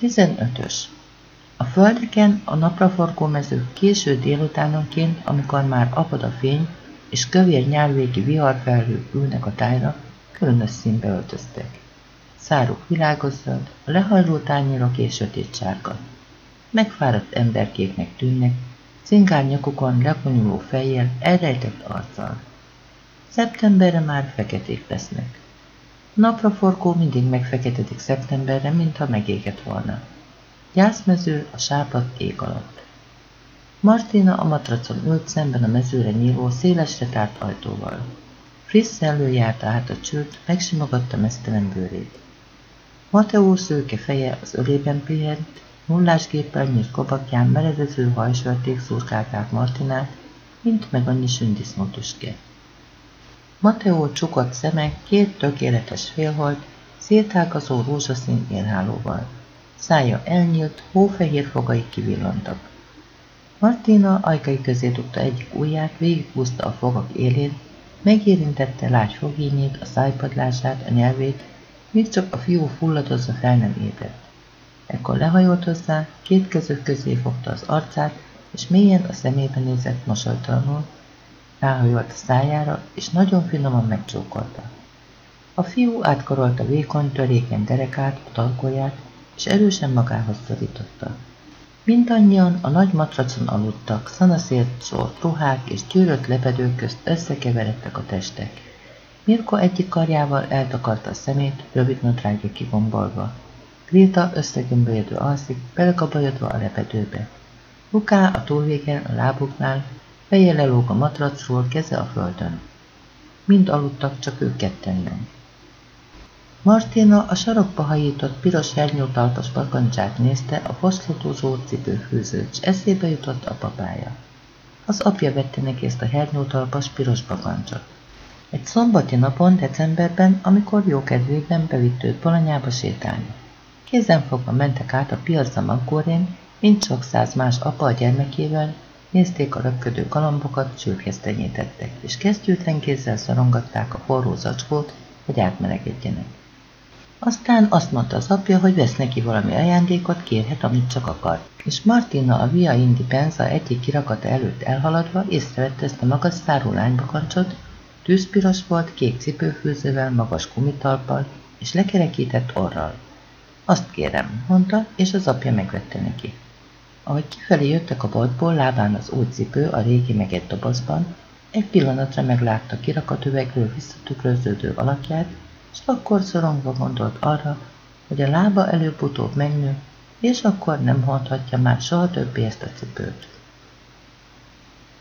15-ös. A földeken a napraforgó mezők késő délutánonként, amikor már apad a fény, és kövér nyárvégi viharfelhők ülnek a tájra, különös színbe öltöztek. Száruk világos zöld, a lehajló tányérok és sötét sárga. Megfáradt emberkéknek tűnnek, cingár nyakukon lekonyuló fejjel, elrejtett arccal. Szeptemberre már feketék lesznek. Napraforgó mindig megfeketedik szeptemberre, mintha megégett volna. Gyászmező a sápat ég alatt. Martina a matracon ült szemben a mezőre nyíló, szélesre tárt ajtóval. Friss szellő járta át a csőt, megsimogatta mesztelen bőrét. Mateó szőke feje az ölében pihent, nullásgéppel nyílt kobakján meredező hajsörték szurkálták Martinát, mint meg annyi sündisznótüske. Mateó csukott szeme, két tökéletes félhold, szétágazó rózsaszín élhálóval. Szája elnyílt, hófehér fogai kivillantak. Martina ajkai közé dugta egyik ujját, végighúzta a fogak élén, megérintette lágy fogényét, a szájpadlását, a nyelvét, még csak a fiú fulladozza fel nem ébredt. Ekkor lehajolt hozzá, két közök közé fogta az arcát, és mélyen a szemébe nézett mosolytalanul, ráhajolt a szájára, és nagyon finoman megcsókolta. A fiú átkarolta vékony, törékeny derekát, a talkóját, és erősen magához szorította. Mindannyian a nagy matracon aludtak, szanaszért sort ruhák és gyűrött lepedők közt összekeveredtek a testek. Mirko egyik karjával eltakarta a szemét, rövid nadrágja kigombolva. Gréta összegömbölyedő alszik, belekabajodva a lepedőbe. Luká a túlvégen, a lábuknál, feje lelóg a matracról, keze a földön. Mind aludtak, csak ők ketten nem. Martina a sarokba hajított piros hernyótalpas bakancsát nézte a foszlotozó cipőfűzőt, és eszébe jutott a papája. Az apja vette neki ezt a hernyótalpas piros bakancsot. Egy szombati napon, decemberben, amikor jó kedvében bevitt őt Bolonyába sétálni. Kézenfogva mentek át a piacra mint sok száz más apa a gyermekével, nézték a röpködő galambokat, csőkesztenyétettek, és kesztyűtlen kézzel szorongatták a forró zacskót, hogy átmelegedjenek. Aztán azt mondta az apja, hogy vesz neki valami ajándékot, kérhet, amit csak akar. És Martina a Via Indi Penza egyik kirakata előtt elhaladva észrevette ezt a magas száró lánybakancsot, tűzpiros volt, kék cipőfűzővel, magas kumitalppal és lekerekített orral. Azt kérem, mondta, és az apja megvette neki. Ahogy kifelé jöttek a boltból, lábán az új cipő a régi megett dobozban, egy pillanatra meglátta kirakatüvegről visszatükröződő alakját, és akkor szorongva gondolt arra, hogy a lába előbb-utóbb megnő, és akkor nem hordhatja már soha többé ezt a cipőt.